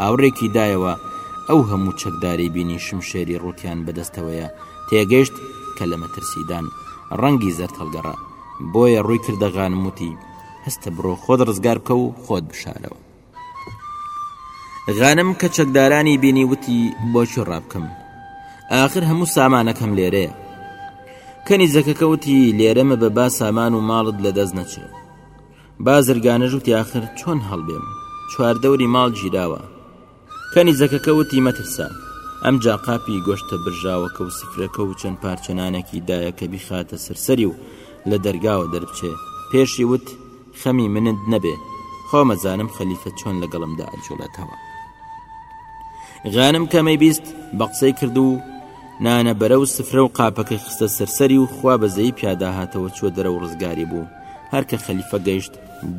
ئاوڕێکی دایەوە، ئەو هەموو چەکدارەی بینی شمشێری ڕووتیان بە دەستەوەیە، تێگەشت کە لە مەترسیدان. ڕەنگی زەرد هەڵگەڕا. بۆیە ڕووی کردە غانم وتی، هەستە بڕۆ خۆت ڕزگار بکە و خۆت بشارەوە. غانم کە چەکدارانی بینی وتی، بۆ کوێ ڕابکەم؟ ئاخر هەموو سامانەکەم لێرەیە. کەنیزەکەکە وتی، لێرە مەبە با سامان و ماڵت لە دەست نەچێ. بازرگانەش وتی ئاخر چۆن هەڵبێم، چواردەوری ماڵ گیراوە. کەنیزەکەکە وتی مەترسە، ئەمجا قاپی گۆشتە برژاوەکە و سفرەکە و چەند پارچە نانێکی دایە کە بیخاتە سەر سەری و لە دەرگاوە دەربچێ، پێشی وت خەمی منت نەبێ، خۆمەزانم خەلیفە چۆن لەگەڵمدا ئەجوڵێتەوە. غانم کەمەی بیست بە قسەی کرد و نانەبەرە و سفرە و قاپەکەی خستە سەر سەری و خوا بەزەیی پیادا هاتەوە چووە دەرە و ڕزگاری بوو. هەر کە خەلیفە گەشت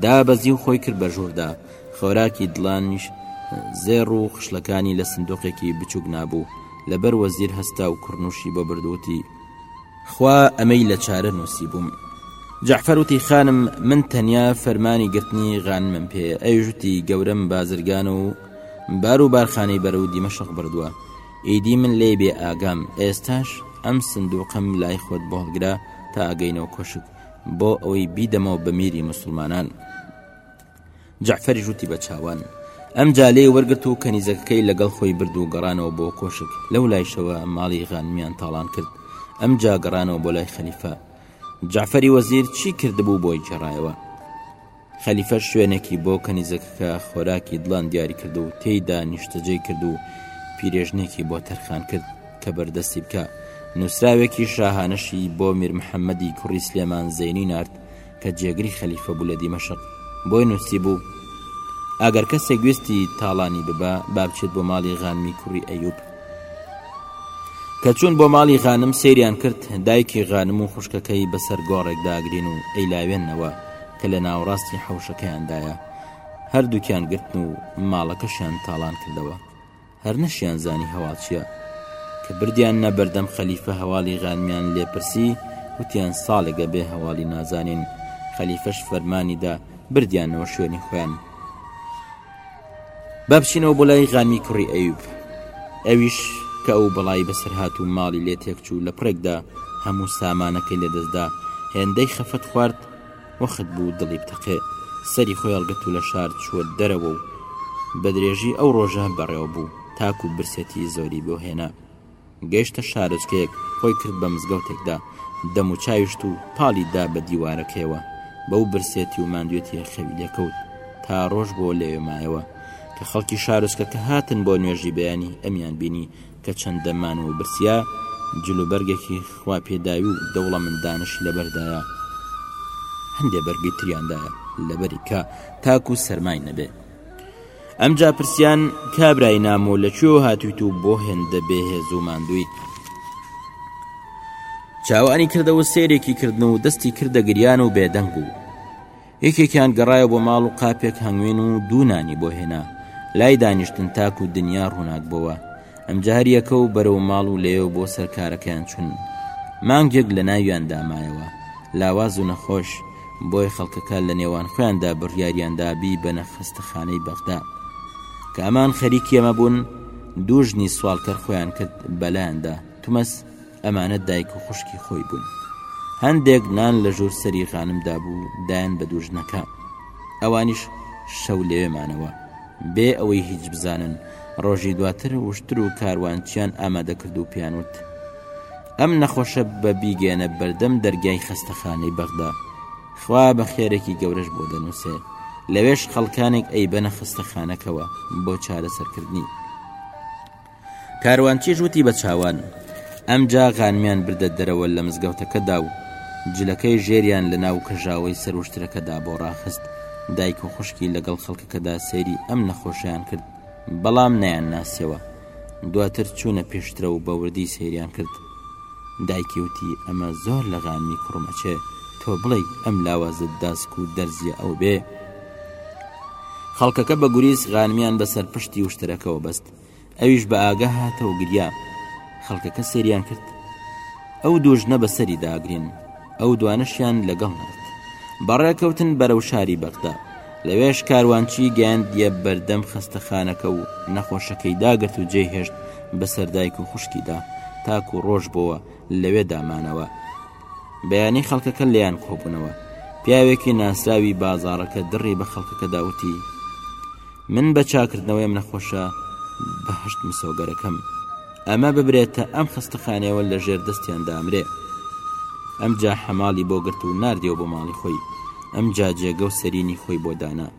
دابەزی و خۆی کرد بە ژووردا خۆراکی دڵانیش زێڕ و خشلەکانی لە سندۆقێکی بچووک نابوو لەبەر وەزیر هەستا و کوڕنووشی بۆ بردووتی خوا ئەمەی لە چارە نووسی بووم جەعفەروتی خانم من تەنیا فەرمانی گرتنی غانمم پێ ئەیژوتی گەورەم بازرگان و بار و بارخانەی بەرە و دیمەشق بردووە ئیدی من لێ بێ ئاگام ئێستاش ئەم سندوقم لای خۆت بۆڵگرە تا ئەگەینەوە کۆشک بۆ ئەوەی بیدەمەوە بە میری مسلمانان جعفەری ژووتی بە چاوان ئەم جالەی وەرگرت و کەنیزەکەی لەگەڵ خۆی برد و گەڕانەوە بۆ کۆشک لەو لایشەوە ماڵی غانمیان تاڵان کرد ئەم جا گەڕانەوە بۆ لای خەلیفە جعفەری وەزیر چی کردبوو بۆی جێڕایەوە خەلیفەش شوێنێکی بۆ کەنیزەکەکە خۆراکی دڵان دیاری کرد و تێیدا نیشتەجێ کرد و پیرێژنێکی بۆ تەرخان کرد کە بەردەستی بکە نووسراوێکی شاهانەشی بۆ میر محەممەدی کوڕی سلێمان زەینی نرد کە جێگری خەلیفە بوو لە دیمەشق بۆی نووسی بوو ئەگەر کەسێک گوێستی تاڵانی ببە بابچێت بۆ ماڵی غانمی کوڕی ئەیوب کە چوون بۆ ماڵی غانم سریان کرد دایکی غانم و خوشکەکەی بەسەر گۆڕێک داگرین و ئەیلاوێنەوە کە لە ناوەڕاستی حەوشەکەیاندایە، هەردووکیان گرتن و ماڵەکەشیان تاڵان کردەوە، هەر نەشیان زانی هەواڵ چییە، کە بردیاننە بەردەم خەلیفە هەواڵی غانمیان لێ پرسی، وتیان ساڵێک ئەبێ هەواڵی نازانین، خەلیفەش فەرمانی دا بردیانەوە شوێنی خۆیان. با بچینەوە بۆ لای غانمی کوڕی ئەیوب، ئەویش کە ئەو بەڵای بەسەرهات و ماڵی لێ تێکچوو لە پڕێکدا هەموو سامانەکەی لەدەستدا، هێندەی خەفەت خوارد، وەخت بوو دڵی بتەقێ. سەری خۆی هەڵگرت و لە شار چووە دەرەوە و بە درێژی ئەو ڕۆژە بەڕێوە بوو تاکوو برسێتی زۆری بۆ هێنا. گەیشتە شارۆچکەیەک خۆی کرد بە مزگەوتێکدا، دەموچاوی شت و پاڵی دا بە دیوارەکەیەوە، بەو برسێتی و ماندوێتییە خەوی لێ کەوت. تا ڕۆژ بووە لەوێ مایەوە. کە خەڵکی شارۆچکەکە هاتن بۆ نوێژی بەیانی ئەمیان بینی کە چەند دەرمان و برسیە جل و بەرگێکی خوا پێداوی و دەوڵەمندانەشی لەبەردایە هەندێ بەرگی تریاندایە لەبەری کە تاکو سەرمای نەبێ ئەم جا پرسیان کابرای نامۆ لە کوێ هاتویت و بۆ هێندە بێهێز و ماندویت چاوانی کردەوە سێرێکی کردن و دەستی کردە گریان و بێدەنگ بوو یەکێکیان گەڕایەوە بۆ ماڵ و قاپێک هەنگوین و دوو نانی بۆ هێنا لای دانیشتن تاک و دنیا ڕووناک بۆوە ئەمجا هەر یەکە و بەرەو ماڵ و لێو بۆ سەر کارەکەیان چوون مانگێک لە ناویان دامایەوە لاواز و نەخۆش بۆیە خەڵکەکە لە نێوان خۆیاندا بڕیاریاندا بی بەنە خەستەخانەی بەغدا کە ئەمان خەریکی ئەمە بوون دوو ژنی سوالکەر خۆیان کرد بەلایاندا تومەس ئەمانە دایک و خوشکی خۆی بوون هەندێک نان لە ژوور سەری غانمدا بوو دایان بە دوو ژنەکە ئەوانیش شەو لەوێمانەوە بێ ئەوەی هیچ بزانن ڕۆژی دواتر وشتر و کاروانچیان ئامادەکرد و پیانوت ئەم نەخۆشە بە بیگەێنە بەردەم دەرگای خەستەخانەی بەغدا خوا بە خێرێکی گەورەش بۆ دەنووسێ لەوێش خەڵکانێک ئەی بەنە خستەخانەکەوە بۆ چارەسەرکردنی کاروانچیش وتی بە چاوان. ئەمجا غانمیان بردە دەرەوە لە مزگەوتەکەدا و جلەکەی ژێریان لە ناو کەژاوەی سەر وشترەکەدا بۆ ڕاخست، دایک و خوشکی لەگەڵ خەڵکەکەدا سەیری ئەم نەخۆشەیان کرد، بەڵام نەیان ناسیەوە، دواتر چوونە پێشترە و بە وردی سەیریان کرد، دایکی وتی ئەمە زۆر لە غانمی کوڕم ئەچێ، تۆ بڵێی ئەم لاوازە داسک و دەرزیە ئەو بێ؟ خەڵکەکە بە گوریس غانمیان بە سەر پشتی وشترەکەوە بەست. ئەویش بە ئاگا هاتەوە گریا خەڵکەکە سریان کرد ئەو دوو ژنە بەسەری داگرین ئەو دوانشیان لەگەڵ نرد بەڕێکەوتن بەرەو شاری بەغدا لەوێش کاروانچی گەیاندیە بەردەم خەستەخانەکە و نەخۆشەکەی داگرت و جێهێشت بەسەردایک و خوشکیدا تاکو ڕۆژ بۆوە لەوێ دامانەوە بەیانی خەڵکەکە لێیان کۆبوونەوە پیاوێکی ناسراوی بازاڕەکە دڕی بە خەڵکەکەدا وتی من بە چاکردنەوەیم نەخۆشە بەهشت مسۆگەرەکەم ئەمە ببرێتە ئەم خستەخانەوە لە ژێر دەستیان دامرێ ئەم جا حەماڵی بۆ گرت و نردەوە بۆ ماڵی خۆی ئەم جا جێگە و سەرینی خۆی بۆ دانا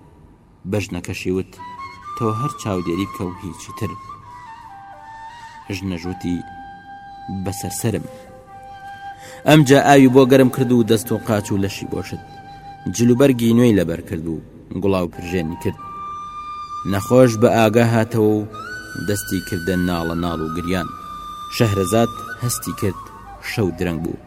بە ژنەکەشی وت، تۆ هەر چاودێری بکە و هیچی تر. ژنەش وتی، بەسەر سەرم. ئەمجا ئاوی بۆ گەرم کرد و دەست و قاچ و لەشی بۆ شت. جلوبەرگی نوێی لەبەر کرد و گوڵاو پرژێنی کرد. نەخۆش بە ئاگا هاتەوە و دەستی کردە ناڵە ناڵ و گریان. شەهرەزاد هەستی کرد شەو درەنگ بوو.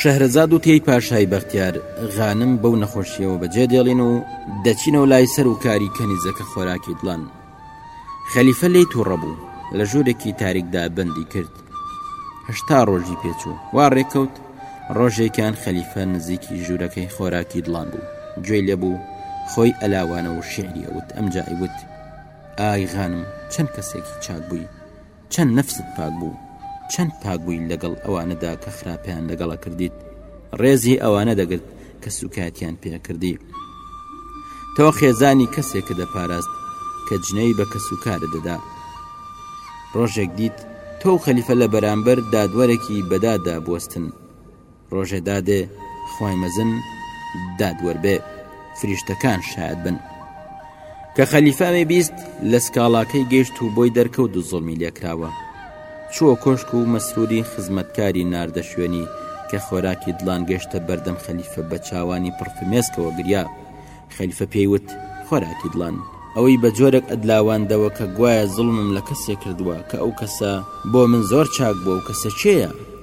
شەهرەزاد و تێی پاشای بەختیار غانم بەو نەخۆشیەوە بەجێ دێڵین و دەچینەوە لای سەر و کاری کەنیزەکە خۆراکی دڵان خەلیفە لی تووڕە بوو لە ژوورێکی تاریکدا بەندی کرد هەشتا ڕۆژی پێچوو وا ڕێکەوت ڕۆژێکیان خەلیفە نزیکی ژوورەکەی خۆراکی دڵان بوو گوێی لێ بوو خۆی ئەلاوانە و شعری ئەوت ئەمجای وت ئای غانم چەند کەسێکی چاک بووی چەند نەفست پاک بوو چەند پاک بووی لەگەڵ ئەوانەدا کە خراپیان لەگەڵە کردیت ڕێزی ئەوانە دەگرت کە سوکاتیان پێکردی تۆ خێزانی کەسێک کە دەپاراست کە جنەی بە کەسوکارە دەدا ڕۆژێک دیت تۆ خەلیفە لە بەرامبەر دادوەرەکی بەدادا بوەستن ڕۆژێ دادێ خوای مەزن دادوەربێ فریشتەکان شاد بن کە خەلیفاوێ بیست لە سکاڵاکەی گەیشت و بۆی دەرکەوت و زۆڵمی لێکراوە چووە کۆشک و مەسروری خزمەتکاری ناردە شوێنی کە خۆراکی دڵان گەشتە بەردەم خەلیفە بە چاوانی پڕفمێسکەوە گریا خەلیفە پێیوت خۆراکی دڵان ئەوەی بە جۆرێک ئەدلاواندەوە کە گوایە زڵمم لە کەسێک کردووە کە ئەو کەسە بۆ من زۆر چاک بۆ و کەسە چێە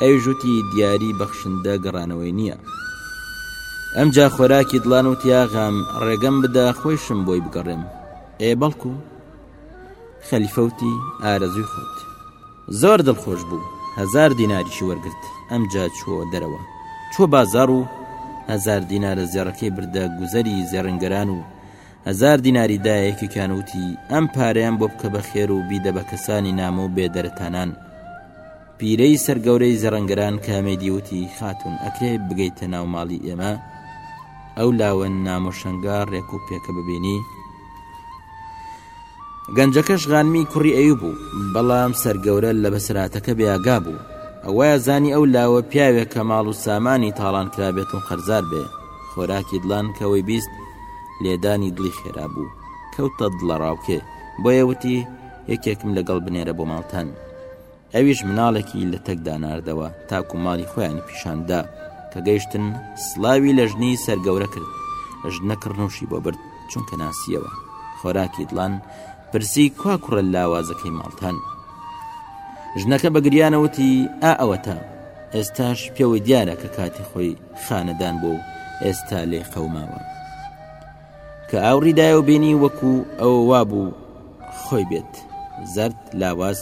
ئەویش وتی دیاری بەخشندە گەڕانەوەی نییە ئەمجا خۆراکی دڵان و تیاغام ڕێگەم بدا خۆیشم بۆی بگەڕێم ئێ بەڵکو خەلیفەوتی ئارەزوی خۆت زۆر دڵخۆش بوو هزار دیناریشی وەرگرت ئەمجا چووە دەرەوە چوە بازار و هزار دینارە زێڕەکەی بردە گوزەری زێڕنگەران و هەزار دیناری دا یەکێکیان وتی ئەم پارەیەم بۆ بکە بە خێر و بیدە بە کەسانی نامە و بێدەرەتانان پیرەی سەرگەورەی زەڕەنگەران کامێدی وتی خاتون ئەکرێ بگەیتە ناو ماڵی ئێمە ئەو لاوە نامۆشەنگە ڕێک و پێکە ببینی گەنجەکەش غانمی کوڕی ئەوی بوو بەڵام سەرگەورە لە بەسراتەکە بێگا بوو ئەوە زانی ئەو لاوە پیاوێک کە ماڵ و سامانی تاڵان کرابێت و قەرزار بێ خۆراکی دڵان کەوەی بیست لێدانی دڵی خێرا بوو کەوتە دڵە ڕاوکێ بۆیە وتی یەکێکم لەگەڵ بنێرە بۆ ماڵتان ئەویش مناڵێکی لە تەکدا ناردەوە تاکو ماڵی خۆیانی پیشاندا کە گەیشتن سلاوی لە ژنی سەرگەورە کرد ژنە کڕنوشی بۆ برد چونکە ناسیەوە خۆراکی دڵان پرسی کوا کوڕە لاوازەکەی ماڵتان ژنەکە بە گریانەوتی ئا ئەوەتە ئێستاش پێوەی دیارە کە کاتی خۆی خانەدان بووە و ئێستا لێ قەوماوە کە ئاوڕی دایە و بینی وەکو ئەوە وابوو خۆی بێت زرد لاواز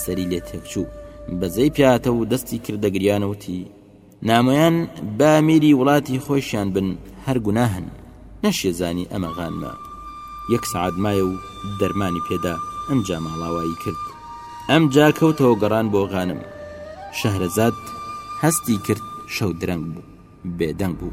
سەری لێ تێکچوو بەزەی پیاتە و دەستی کردەگریانەوتی نامۆیان بامیری وڵاتی خۆشیان بن هەر گوناهن نەشیە زانی ئەمە غانمە. یەک سەعات مایە و دەرمانی پێدا ئەمجا ماڵاوایی کرد. ئەمجا کەوتەوە گەڕان بۆ غانم. شەهرەزاد هەستی کرد شەو درەنگ بوو. بێدەنگ بوو.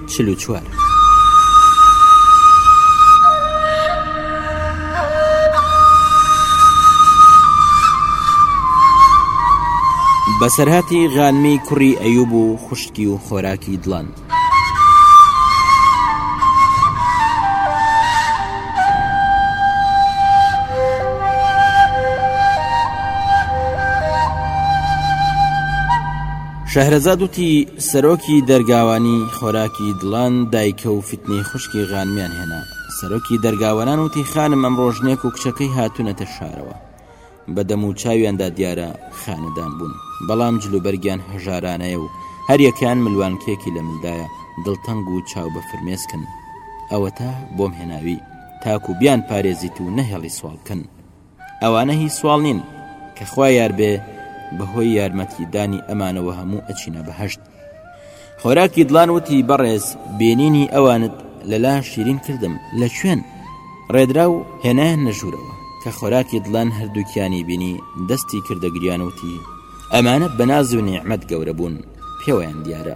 چل و چوار. بەسەرهاتی غانمی کوڕی ئەیوب و خوشکی و خۆراکی دڵان. شەهرەزاد وتی، سەرۆکی دەرگاوانی خۆراکی دڵان دایکە و فیتنەی خوشکی غانمیان هێنا. سەرۆکی دەرگاوەنان وتی خانم ئەمڕۆ ژنێک و کچەکەی هاتوونەتە شارەوە. بە دەم و چاویاندا دیارە خانەدان بوون. بەڵام جل و بەرگیان هەژارانەیە و هەریەکەیان ملوانکەیەکی لە ملدایە، دڵتەنگ و چاو بە فرمێسکن. ئەوەتا بۆم هێناوی تاکو بیانپارێزیت و نەهێڵی سواڵ بکەن. ئەوانە هی سواڵ نین کە خوا یار بێ بەهۆی یارمەتیدانی ئەمانەوە هەموو ئەچینە بەهشت خۆراکی دڵان وتی بەڕێز بینینی ئەوانت لەلا شیرین کردم لە کوێن ڕێدرا و هێنایان نەژوورەوە کە خۆراکی دڵان هەردووکیانی بینی دەستی کردە گریانوتی ئەمانە بەناز و نیعممەد گەورە بوون پێوەیان دیارە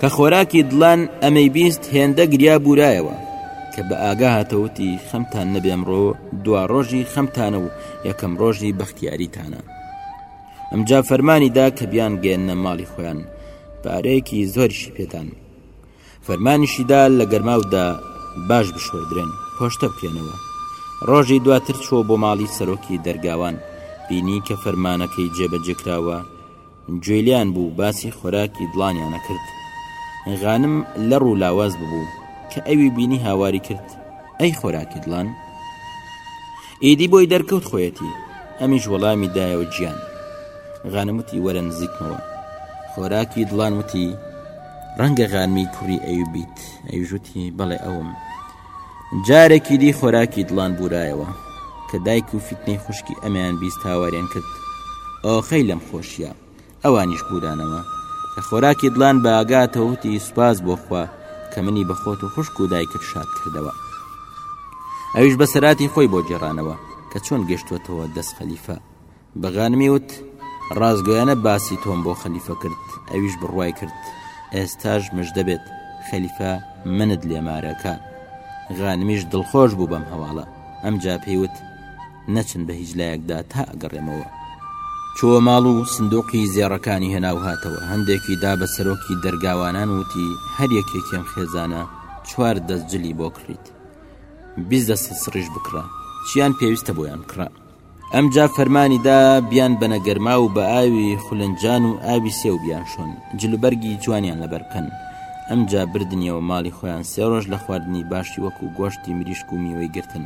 کە خۆراکی دڵان ئەمەی بیست هێندە گریا بورایەوە کە بە ئاگا هاتەوتی خەمتان نەبێمڕۆ دوا ڕۆژی خەمتانە و یەکەم ڕۆژی بەختیاریتانە ئەمجا فەرمانی دا کە بیان گەێنە ماڵی خۆیان پارەیەکی زۆرشی پێدان فەرمانیشیدا لە گەرماودا باش بشۆدرێن پۆشتە بکرێنەوە ڕۆژی دواتر چوە بۆ ماڵی سەرۆکی دەرگاوان بینی کە فەرمانەکەی جێبەجێکراوە گوێی لێیان بوو باسی خۆراکی دڵانیان ئەکرد غانم لەڕ و لاواز ببوو کە ئەوی بینی هاواری کرد ئەی خۆراکی دڵان ئیدی بۆی دەرکەوت خۆیەتی ئەمیش وەڵامی دایەوە گیان غانموتی وەرە نزیکمەوە خۆراکی دڵان وتی ڕەنگە غانمی کوڕی ئەوی بیت ئەویژوتی بەڵێ ئەوم جارێکی دی خۆراکی دڵان بورایەوە کە دایک و فیتنەی خوشکی ئەمیان بیست هاواریان کرد ئۆخەی لەم خۆشیە ئەوانیش بورانەوە کە خۆراکی دڵان باگاتەوتی سوپاس بۆخوا کە منی بەخۆت و خوشک و دایکت شاد کردەوە ئەویش بەسەراتی خۆی بۆ جێرانەوە کە چۆن گەشتوەتەوە دەست خەلیفە بە غانمی وت، ڕاستگۆیانە باسی تۆم بۆ خەلیفە کرد، ئەویش بڕوای کرد، ئێستاش مژدە بێت خەلیفە منت لێ مارە کا. غانمیش دڵخۆش بوو بەم هەواڵە، ئەمجا پێی وت، نەچن بە هیچ لایەکدا تا ئەگەڕێمەوە. چووە ماڵ و سندووقی زێڕەکانی هێنا و هاتەوە، هەندێکی دا بە سەرۆکی دەرگاوانان و وتی، هەر یەکێکی ئەم خێزانە چوار دەست جلی بۆ کڕیت، بیست دەست سڕیش بکڕە، چییان پێویستە بۆیان بکڕە. ئەمجا فەرمانی دا بیان بەنە گەرما و بە ئاوی خولەنجان و ئاوی سێو بیانشۆن جلوبەرگی جوانیان لەبەر بکەن ئەمجا بردنیەوە ماڵی خۆیان سێ ڕۆژ لە خواردنی باشی وەکو گۆشتی مریشک و میوەی گرتن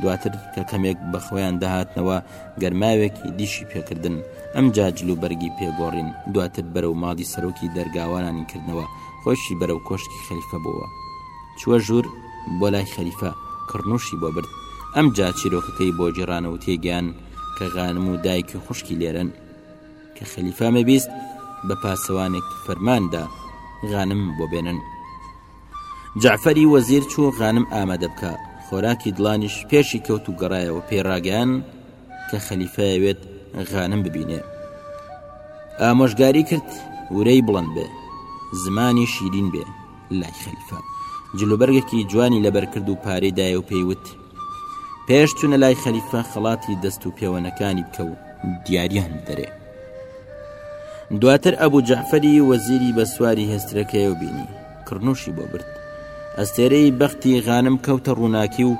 دواتر کە کەمێک بە خۆیان دەهاتنەوە گەرماوێکی دیشی پێکردن ئەمجا جل و بەرگی پێگۆڕین دواتر بەرەو ماڵی سەرۆکی دەرگاوانانی کردنەوە خۆشی بەرەو کۆشکی خەلیفە بووە چووە ژوور بۆ لای خەلیفە، کڕنووشی بۆ برد، ئەمجا چیرۆکەکەی بۆ گێڕان و تێیگەیان کە غانم و دایکی و خوشکی لێرەن. کە خەلیفامی بیست، بە پاسەوانێک فەرمان دا غانم بۆ بێنن. جەعفەری وەزیر چوو غانم ئامادە بکا، خۆراکی دڵانیش پێشی کەوت و گەڕایەوە پێی ڕاگەیان کە خەلیفە یەوێت غانم ببینێ. ئامۆژگاری کرد ورەی بڵند بێ، زمانی شیرین بێ. لای خەلیفە جلوبەرگێکی جوانی لەبەرکرد و پارەی دایە و پێیوت پێش چونە لای خەلیفە خەڵاتی دەست و پێوەنەکانی بکە و دیاریان بدەرێ دواتر ئەبوو جەعفەری وەزیری بە سواری هێسترەکەی و بینی کڕنوشی بۆ برد ئەستێرەی بەختی غانم کەوتە ڕووناکی و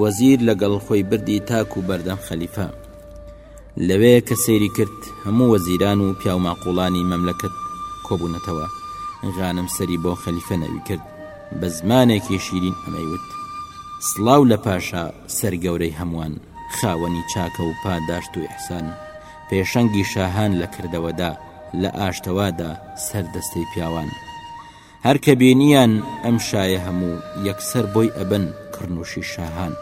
وەزیر لەگەڵ خۆی بردی تاک و بەردەم خەلیفە لەوێ کە سەیری کرد هەموو وەزیران و پیاوماقوڵانی مەملەکەت کۆبوونەتەوە، غانم سەری بۆ خەلیفە نەوی کرد، بە زمانێکی شیرین ئەمەی وت، سڵاو لە پاشا سەرگەورەی هەمووان، خاوەنی چاکە و پاداشت و ئیحسان، پێشەنگی شاهان لە کردەوەدا، لە ئاشتەوادا، سەردەستەی پیاوان. هەر کە بینیان ئەم شایە هەموو یەکسەر بۆی ئەبن کڕنووشی شاهان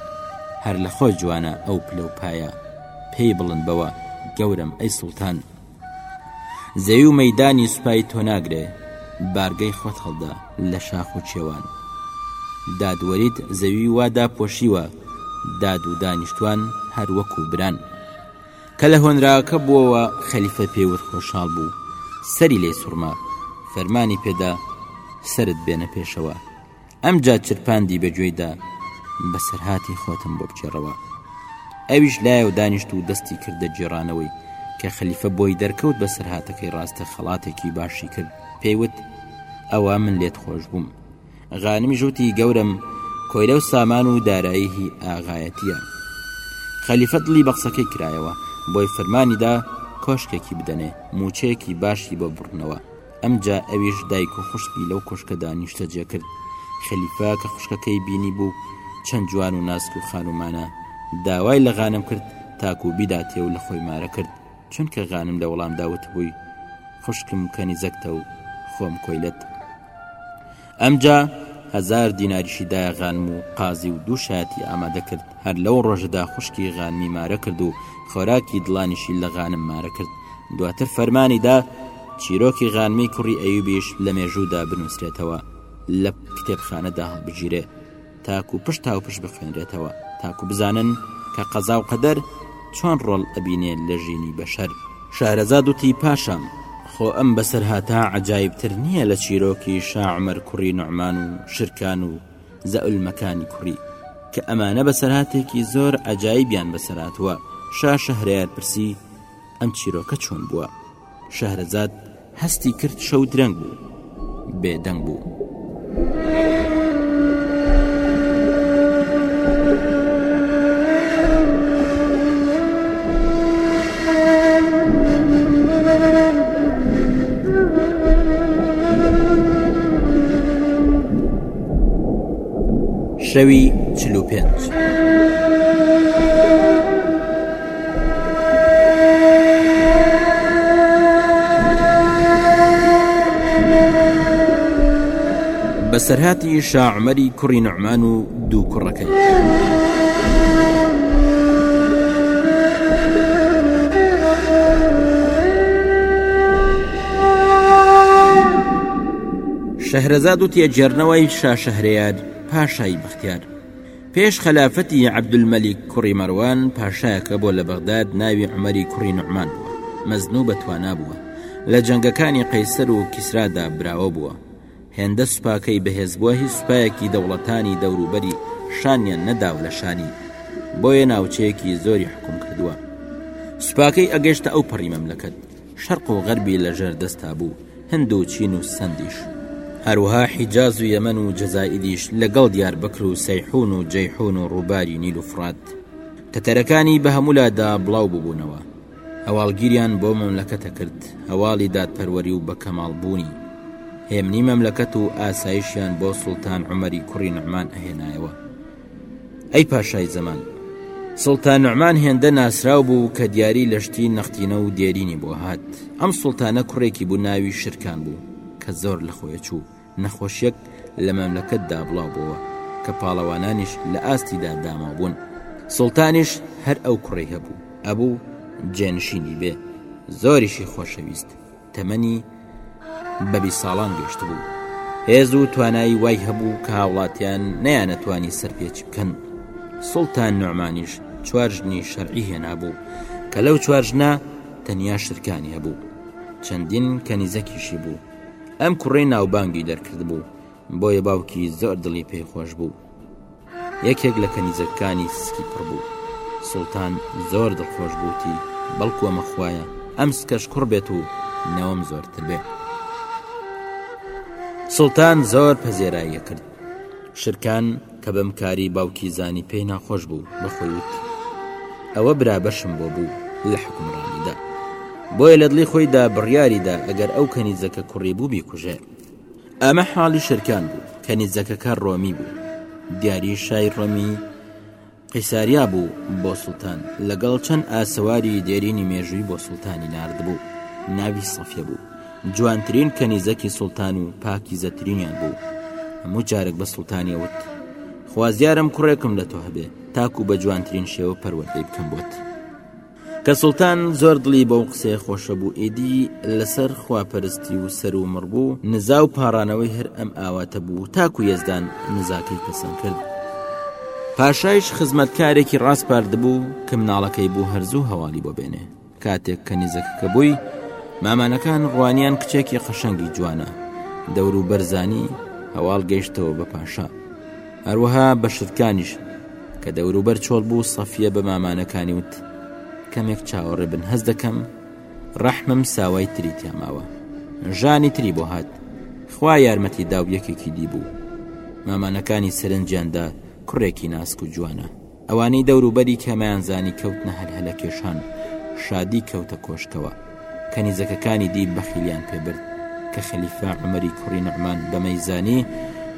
هەر لە خۆی جوانە ئەو پلە و پایە پێی بڵن بەوە گەورم ئەی سوڵتان زەوی و مەدانی سوپای تۆ ناگرێ بارگەی خۆت هەڵدا لە شاخ و چێوان دادوەریت زەوی وادا پۆشیوە داد و دانیشتوان هەروەکو بران. کە لە هۆنراوەکە بووەوە خەلیفە پێی ورد خۆشحاڵ بوو سەری لێ سوڕما فەرمانی پێدا سرت بێنە پێشەوە ئەم جا چرپاندی بەگوێیدا بەسەرهاتی خۆتم بۆ بچێڕەوە ئەویش لایە و دانیشت و دەستی کردە جێرانەوەی کە خەلیفە بۆی دەرکەوت بەسەرهاتەکەی ڕاستە خەڵاتێکی باشی کرد پێیوت ئەوە من لێت خۆش بووم غانمی ژووتی گەورەم کۆیلە و سامان و دارایی هی ئاغایەتییە. خەلیفە دڵی بە قسەکەی کرایەوە، بۆی فەرمانی دا کۆشکێکی بدەنێ، مووچەیەکی باشی بۆ ببڕنەوە. ئەمجا ئەویش دایک و خوشکی لەو کۆشکەدا نیشتەجێ کرد. خەلیفە کە خوشکەکەی بینی بوو چەند جوان و ناسک و خانوومانە، داوای لە غانم کرد تاکوو بیداتێ و لە خۆی مارە کرد، چونکە غانم لە وەڵامدا وتبووی، خوشکم کەنیزەکتە و خۆم کۆیلەت. ئەمجا هەزار دیناریشی دایە غانم و قازی و دوو شایەتی ئامادە کرد هەر لەو ڕۆژەدا خوشکی غانمی مارە کرد و خۆراکی دڵانیشی لە غانم مارە کرد دواتر فەرمانی دا چیرۆکی غانمی کوڕی ئەیوبیش لە مێژوودا بنووسرێتەوە لە کتێبخانەدا هەڵبگیرێ تاکو پشتاوپشت بخوێنرێتەوە تاکو بزانن کە قەزاو قەدەر چۆن ڕۆڵ ئەبینێ لە ژینی بەشەر. شارەزاد وتی، پاشام، خۆ ئەم بەسەرهاتە عەجایبتر نییە لە چیرۆکی شا عومەر کوڕی نوعمان و شرکان و زەئولمەکانی کوڕی، کە ئەمانە بەسەرهاتێکی زۆر عەجایبیان بەسەرهاتووە، شا شەهرەیار پرسی، ئەم چیرۆکە چۆن بووە؟ شەهرەزاد هەستی کرد شەو درەنگ بوو بێدەنگ بوو. شەوی چلو پێنج. بەسەرهاتی شا عمەری کوڕی نەعمان و دوو کوڕەکەی شەهرەزاد و تێجێرنەوەی شا شەهرەیار پاشایی بەختیار پێش خەلافەتی عەبدولمەلیک کوڕی مەروان پاشایەکە بۆ لە بەغداد ناوی عومەری کوڕی نوعمان بووە مەزن و بەتوانا بووە لە جەنگەکانی قەیسەر و کیسرادا براوە بووە هێندە سوپاکەی بەهێز بووە هیچ سوپایەکی دەوڵەتانی دەوروبەری شانیان نەداوە لە شانی بۆیە ناوچەیەکی زۆری حکوم کردووە سوپاکەی ئەگەشتە ئەو پەڕی مەملەکەت شەرق و غەربی لە ژێر دەستا بوو، هند و چین و سەندیش. هەروەها حیجاز و یەمەن و جەزائیریش لە گەڵ دیاربەکر و سەیحوون و جەیحوون و ڕووباری نیل و فڕات. تەتەرەکانی بە هەموو لا دا بڵاو ببوونەوە. هەواڵگیریان بۆ مەملەکەتە کرد، هەواڵی دادپەروەری و بەکەماڵ بوونی. هێمنی مەملەکەت و ئاسایشیان بۆ سوڵتان عومەری کوڕی نوعمان ئەهێنایەوە. ئەی پاشای زەمان. سوڵتان نوعمان هێندە ناسراو بوو کە دیاری لەشتی نەختینە و دێرینی بۆ هات. ئەم سوڵتانە کوڕێکی بوو ناوی شرکان بوو کە زۆر لە خۆیە چوو. نەخۆشیەک لە مەملەکەتدا بڵاو بۆوە کە پاڵەوانانیش لە ئاستیدا داماو بوون. سوڵتانیش هەر ئەو کوڕەی هەبوو. ئەبوو جێنشینی بێ. زۆریشی خۆشەویست. تەمەنی بە بیست ساڵان گەشتبوو هێز و توانایی وای هەبوو کە هاوڵاتیان نەیانەتوانی سەرپێچی بکەن سڵتان نوعمانیش چوارژنی شەرعی هێنابوو کە لەو چوارژنە تەنیا شتکانی هەبوو چەندین کەنیزەکیشی بوو ئەم کوڕی ناوبانگی دەرکرد بوو بۆیە باوکی زۆر دڵی پێ خۆش بوو یەکێک لە کەنیزەکانی سکی پڕ بوو سوڵتان زۆر دڵخۆش بووتی بەڵکو ئەمە خویە ئەم سکەش کوڕ بێت و ناوم زۆرتر بێ سوڵتان زۆر پەزێراییە کرد شرکان کە بەم کاری باوکی زانی پێی ناخۆش بوو بەخۆی وت ئەوە برابەشم بۆ بوو لە حکومڕانیدا بۆیە لە دڵی خۆیدا بڕیاریدا ئەگەر ئەو کەنیزەکە کوڕی بوو بیکوژێ ئەمە حاڵی شەرکان بوو کە نیزەکەکە ڕۆمی بوو دیاری شای ڕۆمی قیساریا بوو بۆ سلتان لەگەڵ چەند ئاسەواری دێرینی مێژووی بۆ سلتانی نردبوو ناوی سەفیە بوو جوانترین کەنیزەکی سلتان و پاکی زەترینیان بوو هەموو جارێک بە سلتانی وت خوازیارم کوڕێکم لە تۆ هەبێ تاکو بە جوانترین شێوە پەروەردەی بکەم بۆت کە سوڵتان زۆر دڵی بەو قسەیە خۆشە بوو ئیدی لەسەر خواپەرستی و سەر و مڕ بوو نزا و پاڕانەوەی هەر ئەم ئاواتە بوو تاکو یەزدان نزاکەی پەسەند کرد پاشایش خزمەتکارێکی ڕاستپارد بوو کە مناڵەکەی بوو هەرزوو هەواڵی بۆ بێنێ کاتێک کە نیزەکەکە بووی مامانەکان ڕوانیان کچێکی قەشەنگی جوانە دەور و بەرزانی هەواڵ گەیشتەوە بە پاشا هەروەها بە شتکانیش کە دەوروبەر چۆڵ بوو سەفیە بە مامانەکانی وت کەمێک چاوەڕێ بن هەز دەکەم ڕەحمم ساوای تری تیاماوە ژانی تری بۆ هات خوا یارمەتی داو یەکێکی دی بوو مامانەکانی سەرنجیاندا کوڕێکی ناسک و جوانە ئەوانەی دەور و بەری کەمەیان زانی کەوتنە هەلهەلە کێشان شادی کەوتە کۆشکەوە کەنیزەکەکانی دی بەخیلیان پێبرد کە خەلیفە عمەری کوڕی نەعمان بەمەی زانی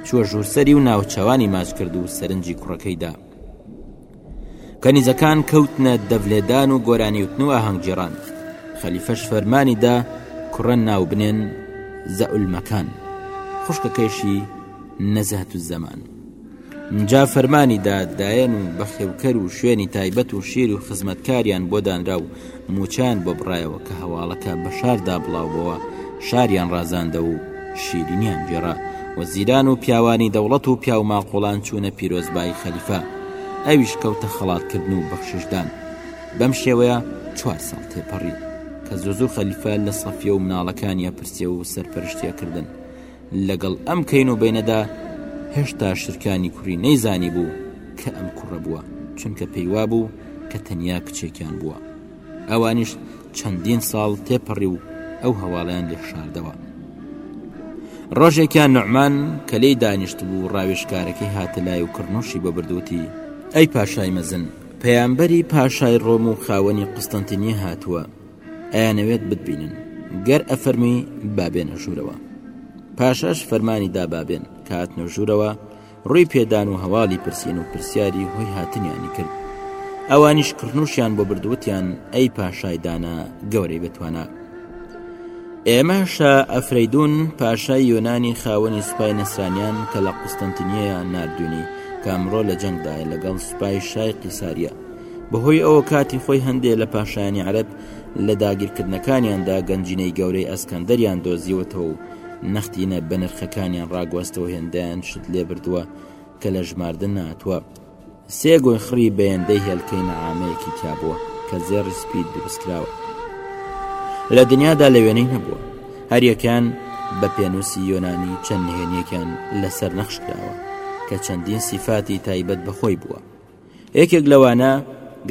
چوە ژوورسەری و ناوچەوانی ماچ کرد و سەرنجی کوڕەکەیدا کەنیزەکان کەوتنە دەڤلێدان و گۆرانیوتن و ئاهەنگگیێران خەلیفەش فەرمانیدا کوڕە ناو بنێن زەئولمەکان خوشکەکەشی نەزەهت و زەمان جا فەرمانی دا دایەن و بەخێوکەر و شوێنی تایبەت و شیر و خزمەتکاریان بۆ دانرا و موچەیان بۆ بڕایەوە کە هەواڵەکە بە شاردا بڵاو بۆوە شاریان ڕازاندەوە و شیرینیان گێڕا وەزیران و پیاوانی دەوڵەت و پیاو ماقوڵان چوونە پیرۆزبایی خەلیفە ئەویش کەوتە خەڵاتکردن و بەخششدان بەم شێوەیە چوار ساڵ تێپەڕی کە زوزو خەلیفە لە سەفیە و مناڵەکانیە پرسێ و سەرپەرشتیە کردن لەگەڵ ئەم کەین و بینەدا هێشتا شرکانی کوڕی نەیزانی بوو کە ئەم کوڕە بووە چونکە پێیوا بوو کە تەنیا کچێکیان بووە ئەوانیش چەندین ساڵ تێپەڕی و ئەو هەواڵیان لێ شاردەوە ڕۆژێکیان نوعمان کە لی دانیشت بوو ڕاوێشکارەکەی هاتە لای و کڕنوشی بە بردووتی ئەی پاشای مەزن پەیامبەری پاشای ڕۆم و خاوەنی قستنتنی هاتووە ئەیانەوێت بتبینن گەر ئەفەرمی با بێنە ژوورەوە پاشاش فەرمانی دا با بێن کاتنە ژوورەوە ڕووی پێدان و هەواڵی پرسین و پرسیاری هۆی هاتنیانی کرد ئەوانیش کڕنووشیان بۆ بردووتیان ئەی پاشای دانا گەورەی بەتوانە ئێمە شا ئەفریدون پاشای یۆنانی خاوەنی سوپای نەسرانیان کە لە قوستنتنیەیە نردونی کامڕۆ لە جەنگدایە لەگەڵ سوپای شای قیساریە بەهۆی ئەوە کاتی خۆی هەندێ لە پاشایانی عەرەب لە داگیرکردنەکانیاندا گەنجینەی گەورەی ئەسکەندەریان دۆزیوەتەوە و نەختینە بەنرخەکانیان ڕاگواستەوە هێندەیان شت لێ بردووە کە لە ژماردن ناتوە سێ گۆنخڕی بەیەندەی هێلکەی نەعامەیەکی تیابووە کە زێڕی سپی دروستکراوە لە دنیادا لە وێنەی نەبووە هەریەکان بە پێنووسی یۆنانی چەند نهێنیەکیان لەسەر نەخشکراوە کە چەندین سیفاتی تایبەت بەخۆی بووە یەکێک لەوانە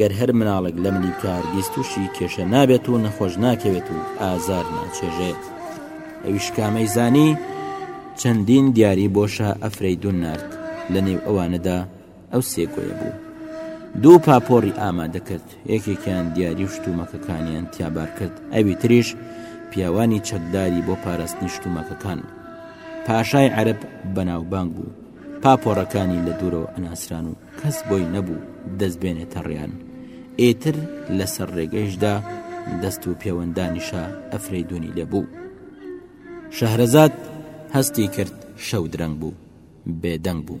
گەر هەر مناڵێک لە ملی بکار بیست تووشی کێشە نابێت و نەخۆش ناکەوێت و ئازار ناچێژێت ئەویش کامەی زانی چەندین دیاری بۆشە ئەفرەی دوون نرد لە نێو ئەوانەدا ئەو سێگۆیە بوو دوو پاپۆڕی ئامادە کرد یەکێکیان دیاری و شتومەکەکانیان تیابار کرد ئەوی تریش پیاوانی چەکداری بۆ پاراستنی شتومەکەکان پاشای عەرب بەناوبانگ بوو پاپۆڕەکانی لە دوورەوە ئەناسران و کەس بۆی نەبوو دەست بێنێتە ڕێیان ئێتر لەسەر ڕێگەیشدا دەست و پێوەندانی شا ئەفرەیدونی لێبوو شەهرەزاد هەستی کرد شەو درەنگ بوو بێدەنگ بوو.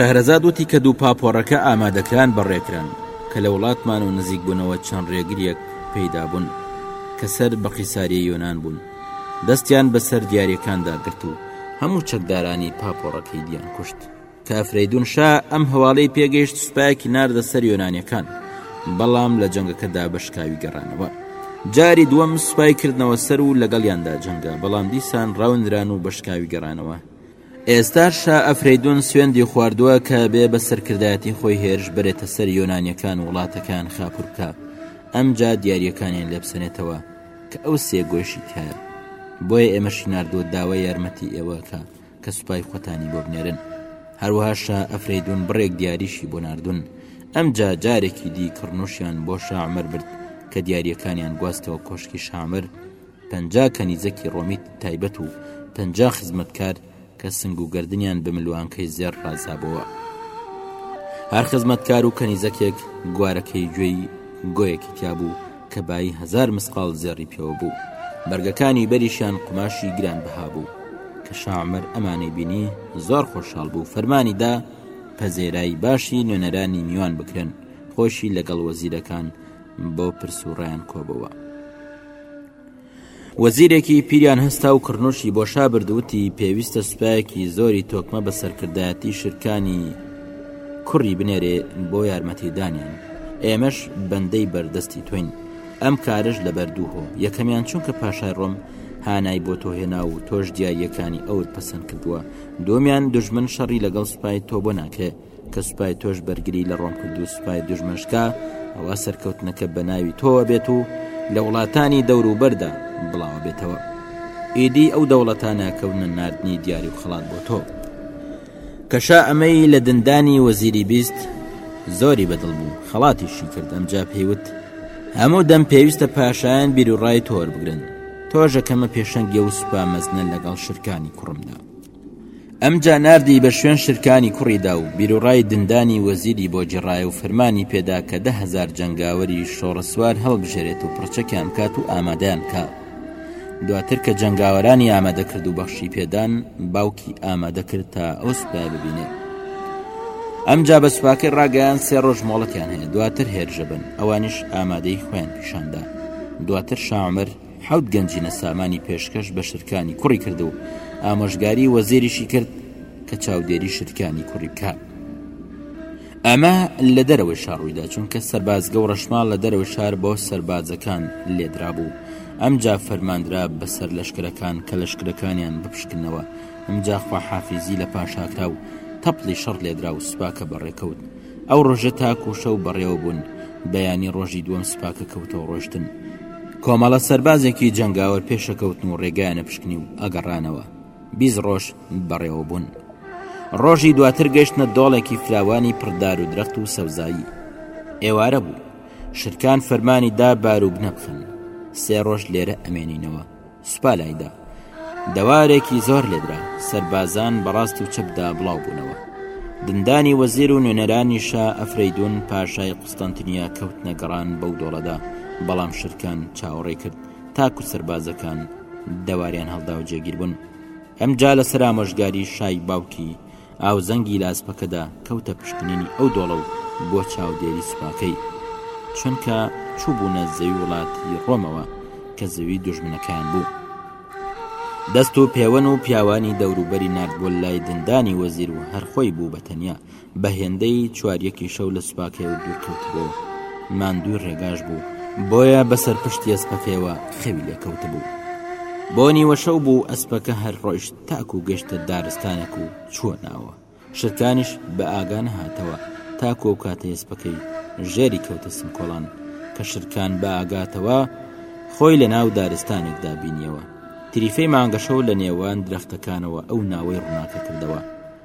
شەهرەزاد وتی کە دوو پاپۆڕەکە ئامادەکران بەڕێکران کە لە وڵاتمان و نزیک بوونەوە چەند ڕێگریەک پەیدا بوون کە سەر بە قیساریە یۆنان بوون دەستیان بەسەر دیارەکاندا گرت و هەموو چەکدارانی پاپۆڕەکەی دیان کوشت کافرەیدون شا ئەم هەواڵەی پێگەیشت سوپایەکی ناردە سەر یۆنانیەکان بەڵام لە جەنگەکەدا بەشکاوی گەڕانەوە جاری دووەم سوپای کردنەوە سەر و لەگەڵیاندا جەنگە بەڵام دیسان ڕاونران و بەشکاوی گەڕانەوە ئێستاش شا ئەفرەیدون سوێندی خواردوە کە بێ بە سەرکردایەتی خۆی هێرش بەرێتە سەر یۆنانیەکان و وڵاتەکەیان خاپور بکا ئەمجا دیاریەکانیان لێ بسەنێتەوە کە ئەو سێ گۆشی تیایە بۆیە ئێمەشی ناردوە داوای یارمەتی ئێوە کە کە سوپای خۆتانی بۆ بنێرن هەروەها شا ئەفرەیدون بڕێک دیاریشی بۆ ناردون ئەمجا جارێکی دی کڕنوشیان بۆ شاعمەر برد کە دیاریەکانیان گواستەوە کۆشکی شامەر پەنجا کەنیزەکی ڕۆمی تایبەت و پەنجا خزمەتکار کە سنگ و گردنیان بە ملوانکەی زێڕ ڕازابەوە هەر خزمەتکار و کەنیزەکێک گوارەکەی گوێی گۆیەکی تیابوو کە بایی هزار مسقال زێڕی پێوە بوو بەرگەکانی بەریشیان قوماشی گران بەها بوو کە شاعمەر ئەمانی بینی زۆر خۆشحاڵ بوو فەرمانی دا پەزێرای باشی نوێنەرانی میوان بکرن خۆشی لەگەڵ وەزیرەکان بۆ پرس و ڕیان کۆبەوە وەزیرێکی پیریان هەستا و کڕنوشی بۆ شا بردووتی پێویستە سوپایەکی زۆری تۆکمە بە سەرکردایەتی شرکانی کوڕی بنێرێ بۆ یارمەتیدانیان ئێمەش بەندەی بەردەستی توین ئەم کارش لە بەردووهۆ یەکەمیان چونکە پاشای ڕۆم هانای بۆ تۆ هێنا و تۆش دیارەکانی ئەوت پەسەند کردووە دومیان دژمن شەڕی لەگەڵ سوپای تۆ بۆ ناکرێت کە سوپای تۆش بەرگری لە ڕۆم کرد و سوپای دژمەشکا ئەوە سەرکەوتنەکە بە ناوی تۆوە بێت و لە وڵاتانی دەوروبەردا بڵاوە بێتەوە ئیدی ئەو دەوڵەتانە کەونە نردنی دیاری و خەڵات بۆ تۆ کەشا ئەمەی لە دندانی وەزیری بیست زۆری بەدڵ بوو خەڵاتیشی کرد ئەمجا پێیوت هەموو دەم پێویستە پاشایان بیروڕای تۆر بگرن تۆژەکەمە پێشەنگی و سوپا مەزنە لەگەڵ شرکانی کوڕمدا ئەمجا ناردی بە شوێن شرکانی کوڕی دا و بیروڕای دندانی وەزیری بۆ گێڕایە و فەرمانی پێدا کە دە هەزار جەنگاوەری شۆڕسوار هەڵبژێرێت و پڕچەکیان بکات و ئامادەیان بکات دواتر کە جەنگاوەرانی ئامادە کرد و بەخشی پێدان باوکی ئامادە کرد تا ئەو سوپای ببینێت ئەمجا بە سوپاکەی ڕاگەیان سێ ڕۆژ مۆڵەتیان هەیە دواتر هێرژەبن ئەوانیش ئامادەی خوێن پیشاندا دواتر شاعمر حەوت گەنجی نەسامانی پێشکەش بە شرکانی کوڕی کرد و ئامۆژگاری وەزێریشی کرد کە چاودێری شرکانی کوڕی بکات ئەمە لە دەرەوەی شاڕوویدا چونکە سەربازگە و ڕەشماڵ لە دەرەوەی شار بۆ سەربازەکان لێدرا بوو ئەمجا فەرماندرا بەسەر لەشکرەکان کە لەشکرەکانیان بپشکنەوە ئەمجا خواحافیزی لە پاشاکرا و تەپڵی شەڕ لێدرا و سوپاکە بەڕێکەوت ئەو ڕۆژە تاکو شەو بەڕێوە بوون بەیانی ڕۆژی دووەم سوپاکە کەوتەوە ڕۆشتن کۆمەڵە سەربازێکی جەنگاوەر پێشەکەوتن و ڕێگایانە پشکنی و ئەگەڕانەوە بیز ڕۆژ بەڕێوە بوون ڕۆژی دواتر گەشتە دۆڵێکی فراوانی پڕدار و درەخت و سەوزایی ئێوارە بوو شرکان فەرمانی دا بار و بنەبخن سێ ڕۆژ لێرە ئەمێنینەوە سوپا لایدا دەوارێکی زۆر لێدرا سەربازان بەڕاست و چەپدا بڵاو بوونەوە دندانی وەزیر و نوێنەرانی شا ئەفریدون پاشای قوستەنتنیا کەوتنە گەڕان بەو دۆڵەدا بەڵام شرکان چاوەڕێ کرد تاکو سەربازەکان دەواریان هەڵدا و جێگیر بوون ئەمجا لە سەرامۆژگاری شای باوکی ئاو زەنگی لاسپەکەدا کەوتە پشکنینی ئەو دۆڵە و بۆ چاودێری سوپاکەی چونکە چوبونە زەوی وڵاتی ڕۆمەوە کە زەوی دوژمنەکەیان بوو دەست و پێوەن و پیاوانی دەوروبەری نردبوو لای دندانی وەزیر و هەرخۆی بوو بە تەنیا بە هێندەی چواریەکی شەو لە سوپاکەی و دوورکەوت بوو ماندووی ڕێگاش بوو بۆیە بەسەر پشتی ئەسپەکەیەوە خەوی لێکەوت بوو بۆ نیوەشەو بوو ئەسپەکە هەر ڕۆیشت تاکو گەشتە دارستانێک و چووە ناوە شرکانیش بە ئاگا نەهاتەوە تاکو ئەو کاتە هێسپەکەی ژێری کەوتە سمکۆڵان کە شرکان بە ئاگاتەوە خۆی لە ناو دارستانێکدا بینیەوە تریفەی مانگەشەو لە نێوان درەختەکانەوە ئەو ناوەی ڕووناکە کردەوە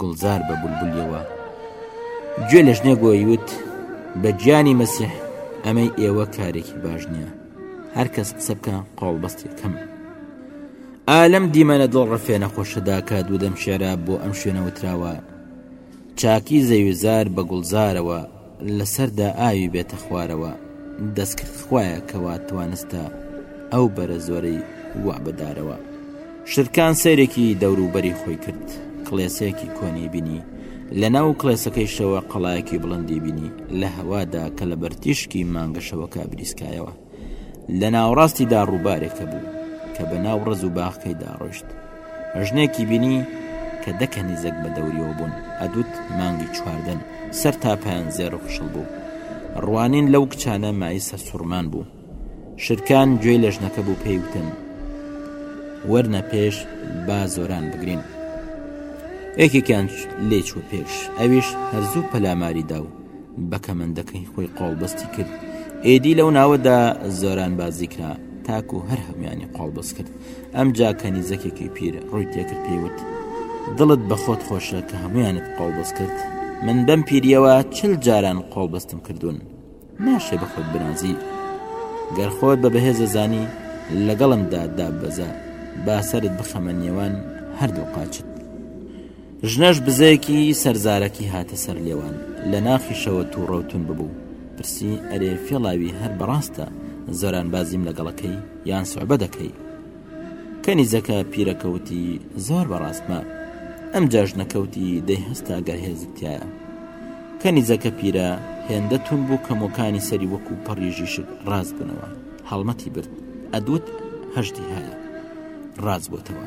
گوڵزار بە بولبولیەوە گوێ لە ژنێک گۆیوت بە گیانی مەسیح ئەمەی ئێوە کارێکی باش نییە هەر کەس قسە بکە قۆڵبەستێکەم ئالم دیمەنە دڵ ڕفێ نەخۆشەدا کە دوودەم شێرا بۆ ئەم شوێنە وتراوە چاکی زەویزار بە گوڵزارەوە لەسەردا ئاوی بێتە خوارەوە دەستکرد خوایە کەوا توانستە ئەو بەرە زۆرەی وا بەدارەوە شرکان سەیرێکی دەوروبەری خۆی کرد کڵێسەیەکی کۆنی بینی لە ناو کڵێسەکەیشەوە قەڵایەکی بڵندی بینی لە هەوادا کە لە بەرتیشکی مانگەشەوەکە بریسکایەوە لە ناوەڕاستی دا ڕووبارێکە بوو کە بە ناو ڕز و باخکەی داڕۆشت ژنێکی بینی کە دەکەنی زەک بە دەوریەوە بوون ئەدوت مانگی چواردن سەر تا پایان زێر و خشڵ بوو ڕوانین لەو کچانە مای سەر سوڕمان بوو شرکان گوێی لە ژنەکە بوو پێی وتن وەرنە پێش با زۆران بگرین یەکێکیان لێ چوە پێش ئەویش هەرزوو پەلاماری دا و بە کەمەندەکەی خۆی قۆڵبەستی کرد ئێدی لەو ناوەدا زۆران بازیکرا تاکو و هەر هەمویانی قۆڵبەست کرد ئەم جا کەنیزەکێکی پیر ڕووی تێکرد پێیوت دڵت بە خۆت خۆشە کە هەمویانت قۆڵبەست کرد من بەم پیریەوە چل جاران قۆڵبەستم کردوون ناشێ بە خۆت بنازی گەر خۆت بە بەهێزە زانی لەگەڵمدا داببەزە با سەرت بخەمە نێوان هەردوو قاچت ژنەش بزەیەکی سەر زارەکی هاتە سەر لێوان، لە ناخیشەوە تووڕە و تون ببوو، پرسی، ئەرێ فێڵاوی هەر بەڕاستە زۆرانبازیم لەگەڵ ئەکەی یان سوعبە دەکەی؟ کەنیزەکە پیرەکە وتی، زۆر بەڕاستمە. ئەمجا ژنەکە وتی، دەی هەستە گەر هێزت تیایە. کەنیزەکە پیرە هێندە تون بوو کە مۆکانی سەری وەکوو پەڕی ژیشک ڕاست بوونەوە، هەڵمەتی برد، ئەدوت هەژدیهایە. ڕاست بۆتەوە.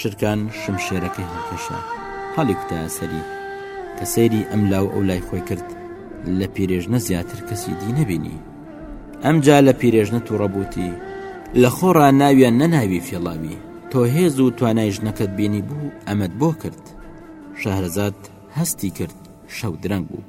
شرکان شمشێرەکەی هەڵکێشا هەڵی کوتایە سەری کە سەیری ئەم لاو ئەو لای خۆی کرد لە پیرێژنە زیاتر کەسی دی نەبینی ئەمجا لە پیرێژنە تووڕەبووتی لە خۆڕا ناویان نەناوی فێڵاوی تۆ هێز و توانای ژنەکەت بینی بوو ئەمەد بۆ کرد شەهرزاد هەستی کرد شەو درەنگ بوو